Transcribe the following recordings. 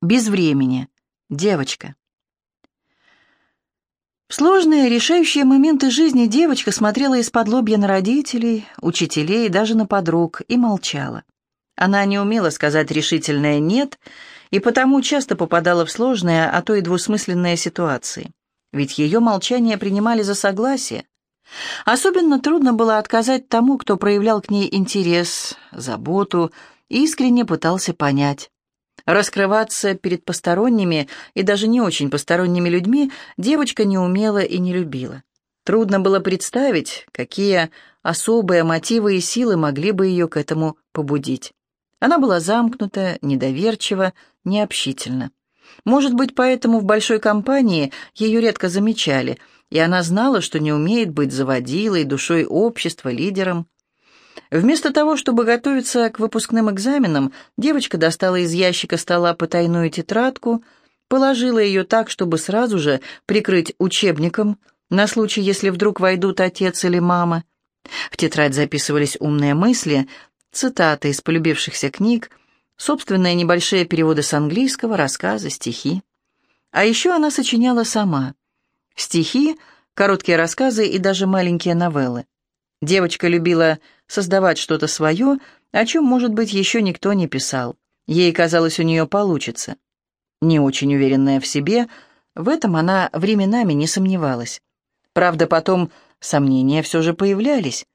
Без времени. Девочка. В сложные, решающие моменты жизни девочка смотрела из-под лобья на родителей, учителей и даже на подруг и молчала. Она не умела сказать решительное «нет», и потому часто попадала в сложные, а то и двусмысленные ситуации. Ведь ее молчание принимали за согласие. Особенно трудно было отказать тому, кто проявлял к ней интерес, заботу, искренне пытался понять. Раскрываться перед посторонними и даже не очень посторонними людьми девочка не умела и не любила. Трудно было представить, какие особые мотивы и силы могли бы ее к этому побудить. Она была замкнута, недоверчива, необщительна. Может быть, поэтому в большой компании ее редко замечали, и она знала, что не умеет быть заводилой, душой общества, лидером. Вместо того, чтобы готовиться к выпускным экзаменам, девочка достала из ящика стола потайную тетрадку, положила ее так, чтобы сразу же прикрыть учебником, на случай, если вдруг войдут отец или мама. В тетрадь записывались умные мысли, цитаты из полюбившихся книг, собственные небольшие переводы с английского, рассказы, стихи. А еще она сочиняла сама. Стихи, короткие рассказы и даже маленькие новеллы. Девочка любила создавать что-то свое, о чем, может быть, еще никто не писал. Ей казалось, у нее получится. Не очень уверенная в себе, в этом она временами не сомневалась. Правда, потом сомнения все же появлялись.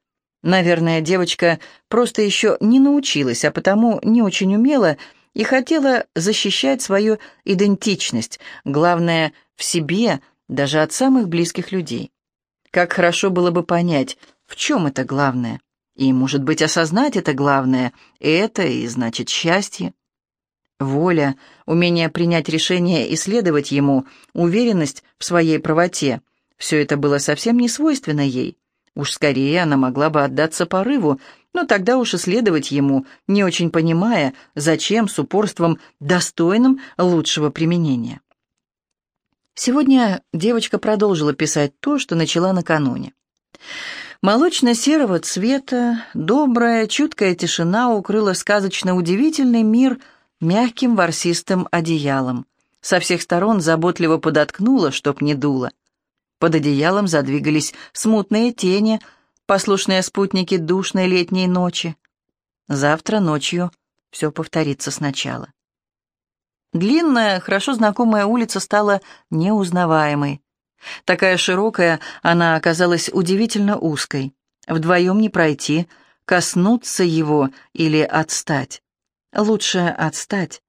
Наверное, девочка просто еще не научилась, а потому не очень умела и хотела защищать свою идентичность, главное, в себе, даже от самых близких людей. Как хорошо было бы понять, в чем это главное. И, может быть, осознать это главное, это и значит счастье. Воля, умение принять решение и следовать ему, уверенность в своей правоте — все это было совсем не свойственно ей. Уж скорее она могла бы отдаться порыву, но тогда уж и следовать ему, не очень понимая, зачем с упорством достойным лучшего применения. Сегодня девочка продолжила писать то, что начала накануне. Молочно-серого цвета, добрая, чуткая тишина укрыла сказочно удивительный мир мягким ворсистым одеялом. Со всех сторон заботливо подоткнула, чтоб не дуло. Под одеялом задвигались смутные тени, послушные спутники душной летней ночи. Завтра ночью все повторится сначала. Длинная, хорошо знакомая улица стала неузнаваемой. Такая широкая, она оказалась удивительно узкой. Вдвоем не пройти, коснуться его или отстать. Лучше отстать.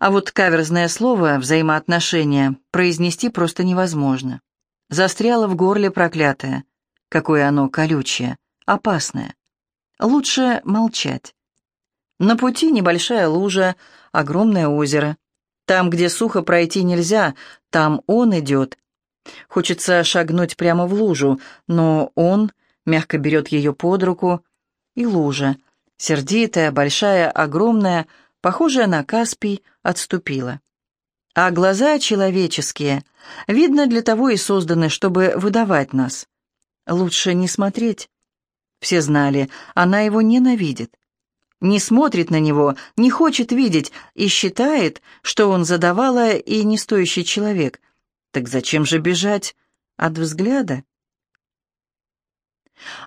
А вот каверзное слово «взаимоотношения» произнести просто невозможно. Застряло в горле проклятое. Какое оно колючее, опасное. Лучше молчать. На пути небольшая лужа, огромное озеро. Там, где сухо пройти нельзя, там он идет, Хочется шагнуть прямо в лужу, но он мягко берет ее под руку, и лужа, сердитая, большая, огромная, похожая на Каспий, отступила. А глаза человеческие, видно, для того и созданы, чтобы выдавать нас. Лучше не смотреть. Все знали, она его ненавидит. Не смотрит на него, не хочет видеть и считает, что он задавала и не стоящий человек — так зачем же бежать от взгляда?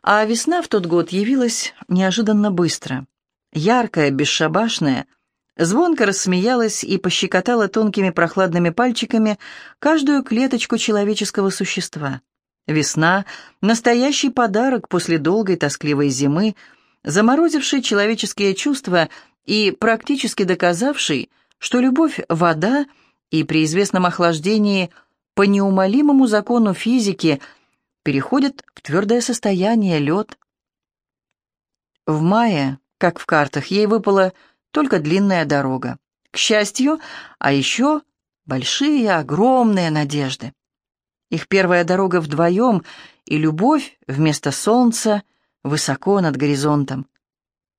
А весна в тот год явилась неожиданно быстро. Яркая, бесшабашная, звонко рассмеялась и пощекотала тонкими прохладными пальчиками каждую клеточку человеческого существа. Весна — настоящий подарок после долгой тоскливой зимы, заморозивший человеческие чувства и практически доказавший, что любовь — вода, и при известном охлаждении — по неумолимому закону физики переходит в твердое состояние лед. В мае, как в картах, ей выпала только длинная дорога. К счастью, а еще большие, огромные надежды. Их первая дорога вдвоем, и любовь вместо солнца высоко над горизонтом.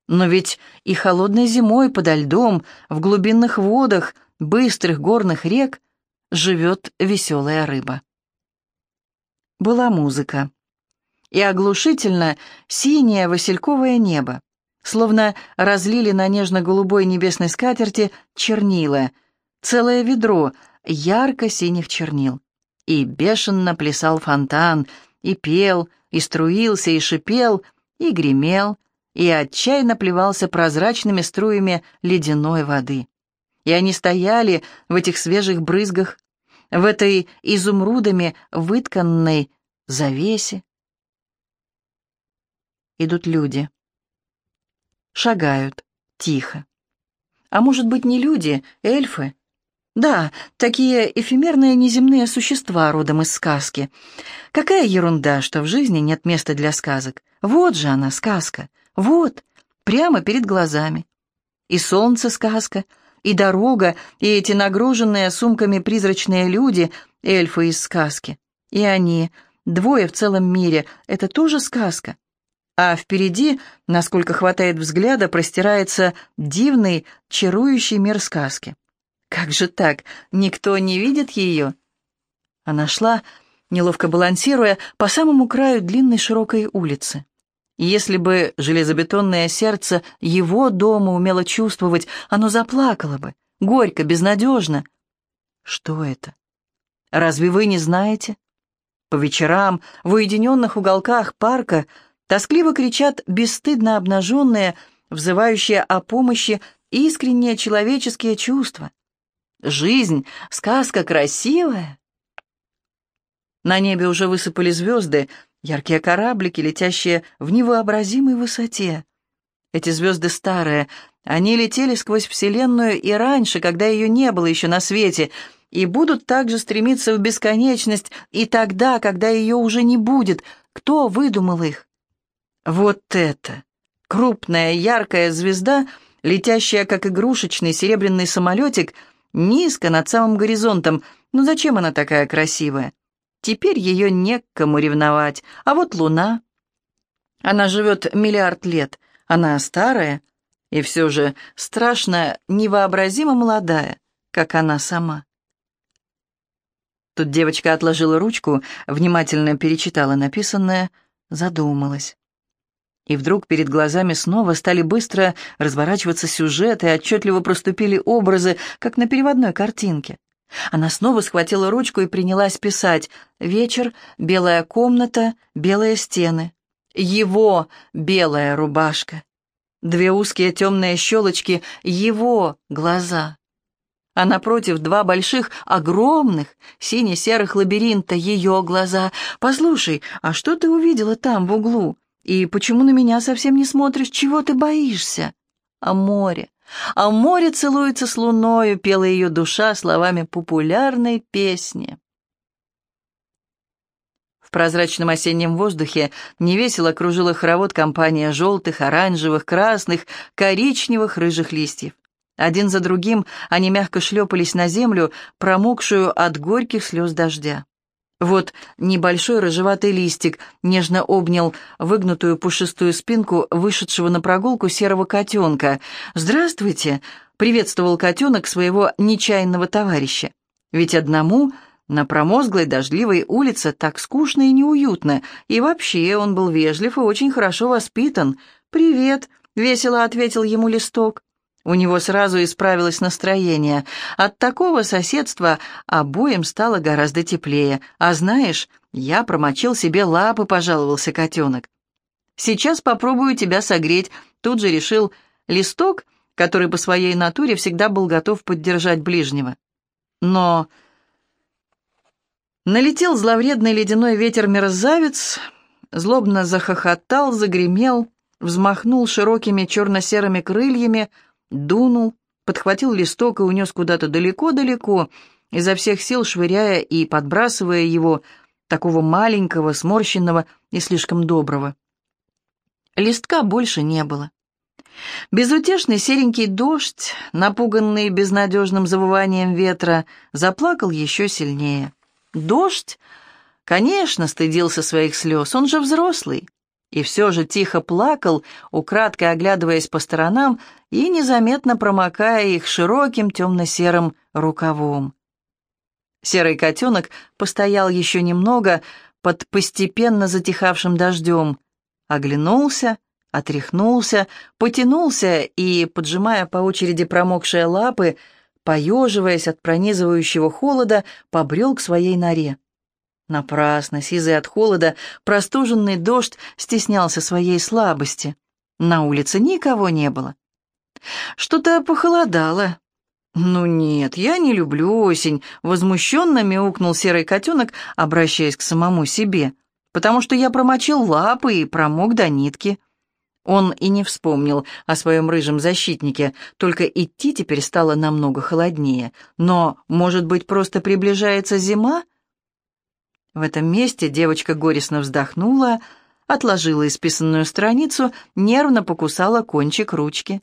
Но ведь и холодной зимой подо льдом, в глубинных водах, быстрых горных рек живет веселая рыба. Была музыка. И оглушительно синее васильковое небо, словно разлили на нежно-голубой небесной скатерти чернила, целое ведро ярко-синих чернил. И бешено плясал фонтан, и пел, и струился, и шипел, и гремел, и отчаянно плевался прозрачными струями ледяной воды. И они стояли в этих свежих брызгах, в этой изумрудами вытканной завесе. Идут люди. Шагают, тихо. А может быть, не люди, эльфы? Да, такие эфемерные неземные существа родом из сказки. Какая ерунда, что в жизни нет места для сказок. Вот же она, сказка. Вот, прямо перед глазами. И солнце сказка, и дорога, и эти нагруженные сумками призрачные люди, эльфы из сказки. И они, двое в целом мире, это тоже сказка. А впереди, насколько хватает взгляда, простирается дивный, чарующий мир сказки. Как же так? Никто не видит ее? Она шла, неловко балансируя, по самому краю длинной широкой улицы. Если бы железобетонное сердце его дома умело чувствовать, оно заплакало бы, горько, безнадежно. Что это? Разве вы не знаете? По вечерам в уединенных уголках парка тоскливо кричат бесстыдно обнаженные, взывающие о помощи искренние человеческие чувства. Жизнь, сказка красивая. На небе уже высыпали звезды, яркие кораблики, летящие в невообразимой высоте. Эти звезды старые, они летели сквозь Вселенную и раньше, когда ее не было еще на свете, и будут также стремиться в бесконечность и тогда, когда ее уже не будет. Кто выдумал их? Вот это! Крупная яркая звезда, летящая, как игрушечный серебряный самолетик — низко над самым горизонтом. Ну зачем она такая красивая? Теперь ее не к кому ревновать. А вот луна. Она живет миллиард лет. Она старая и все же страшно невообразимо молодая, как она сама. Тут девочка отложила ручку, внимательно перечитала написанное, задумалась. И вдруг перед глазами снова стали быстро разворачиваться сюжеты, отчетливо проступили образы, как на переводной картинке. Она снова схватила ручку и принялась писать. Вечер, белая комната, белые стены. Его белая рубашка. Две узкие темные щелочки, его глаза. А напротив два больших, огромных, сине-серых лабиринта, ее глаза. «Послушай, а что ты увидела там, в углу?» И почему на меня совсем не смотришь? Чего ты боишься? А море? А море целуется с луною, пела ее душа словами популярной песни. В прозрачном осеннем воздухе невесело кружила хоровод компания желтых, оранжевых, красных, коричневых, рыжих листьев. Один за другим они мягко шлепались на землю, промокшую от горьких слез дождя. Вот небольшой рыжеватый листик нежно обнял выгнутую пушистую спинку вышедшего на прогулку серого котенка. «Здравствуйте!» — приветствовал котенок своего нечаянного товарища. Ведь одному на промозглой дождливой улице так скучно и неуютно, и вообще он был вежлив и очень хорошо воспитан. «Привет!» — весело ответил ему листок. У него сразу исправилось настроение. От такого соседства обоим стало гораздо теплее. А знаешь, я промочил себе лапы, пожаловался котенок. Сейчас попробую тебя согреть. Тут же решил листок, который по своей натуре всегда был готов поддержать ближнего. Но налетел зловредный ледяной ветер-мерзавец, злобно захохотал, загремел, взмахнул широкими черно-серыми крыльями — дунул, подхватил листок и унес куда-то далеко-далеко, изо всех сил швыряя и подбрасывая его, такого маленького, сморщенного и слишком доброго. Листка больше не было. Безутешный серенький дождь, напуганный безнадежным завыванием ветра, заплакал еще сильнее. Дождь, конечно, стыдился своих слез, он же взрослый и все же тихо плакал, украдкой оглядываясь по сторонам и незаметно промокая их широким темно-серым рукавом. Серый котенок постоял еще немного под постепенно затихавшим дождем, оглянулся, отряхнулся, потянулся и, поджимая по очереди промокшие лапы, поеживаясь от пронизывающего холода, побрел к своей норе. Напрасно, сизый от холода, простуженный дождь стеснялся своей слабости. На улице никого не было. Что-то похолодало. «Ну нет, я не люблю осень», — возмущенно мяукнул серый котенок, обращаясь к самому себе, «потому что я промочил лапы и промок до нитки». Он и не вспомнил о своем рыжем защитнике, только идти теперь стало намного холоднее. Но, может быть, просто приближается зима? В этом месте девочка горестно вздохнула, отложила исписанную страницу, нервно покусала кончик ручки.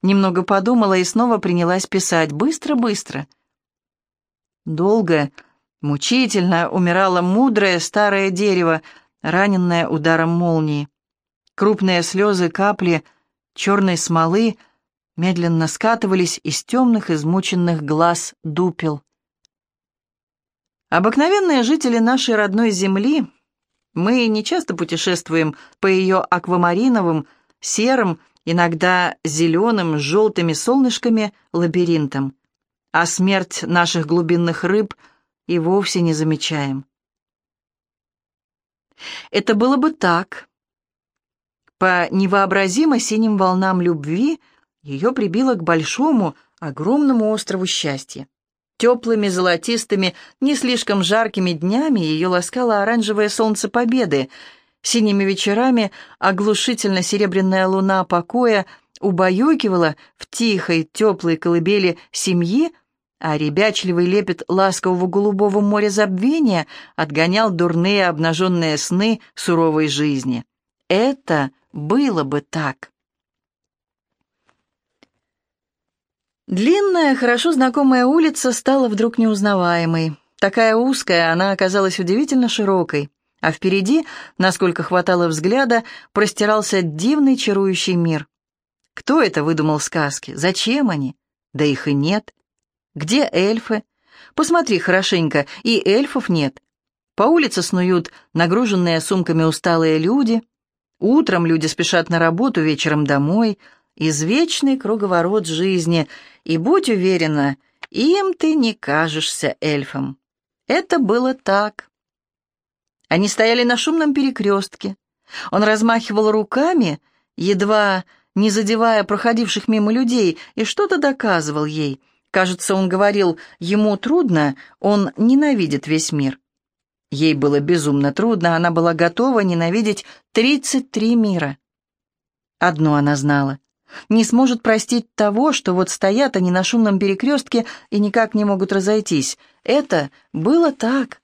Немного подумала и снова принялась писать быстро-быстро. Долго, мучительно умирало мудрое старое дерево, раненное ударом молнии. Крупные слезы капли черной смолы медленно скатывались из темных измученных глаз дупел. Обыкновенные жители нашей родной земли, мы не часто путешествуем по ее аквамариновым, серым, иногда зеленым желтыми солнышками лабиринтам, а смерть наших глубинных рыб и вовсе не замечаем. Это было бы так. По невообразимо синим волнам любви ее прибило к большому, огромному острову счастья. Теплыми, золотистыми, не слишком жаркими днями ее ласкало оранжевое солнце победы. Синими вечерами оглушительно серебряная луна покоя убаюкивала в тихой, теплой колыбели семьи, а ребячливый лепет ласкового голубого моря забвения отгонял дурные обнаженные сны суровой жизни. Это было бы так. Длинная, хорошо знакомая улица стала вдруг неузнаваемой. Такая узкая, она оказалась удивительно широкой, а впереди, насколько хватало взгляда, простирался дивный чарующий мир. Кто это выдумал сказки? Зачем они? Да их и нет. Где эльфы? Посмотри хорошенько, и эльфов нет. По улице снуют нагруженные сумками усталые люди. Утром люди спешат на работу, вечером домой — извечный круговорот жизни, и будь уверена, им ты не кажешься эльфом. Это было так. Они стояли на шумном перекрестке. Он размахивал руками, едва не задевая проходивших мимо людей, и что-то доказывал ей. Кажется, он говорил, ему трудно, он ненавидит весь мир. Ей было безумно трудно, она была готова ненавидеть 33 мира. Одно она знала не сможет простить того, что вот стоят они на шумном перекрестке и никак не могут разойтись. Это было так.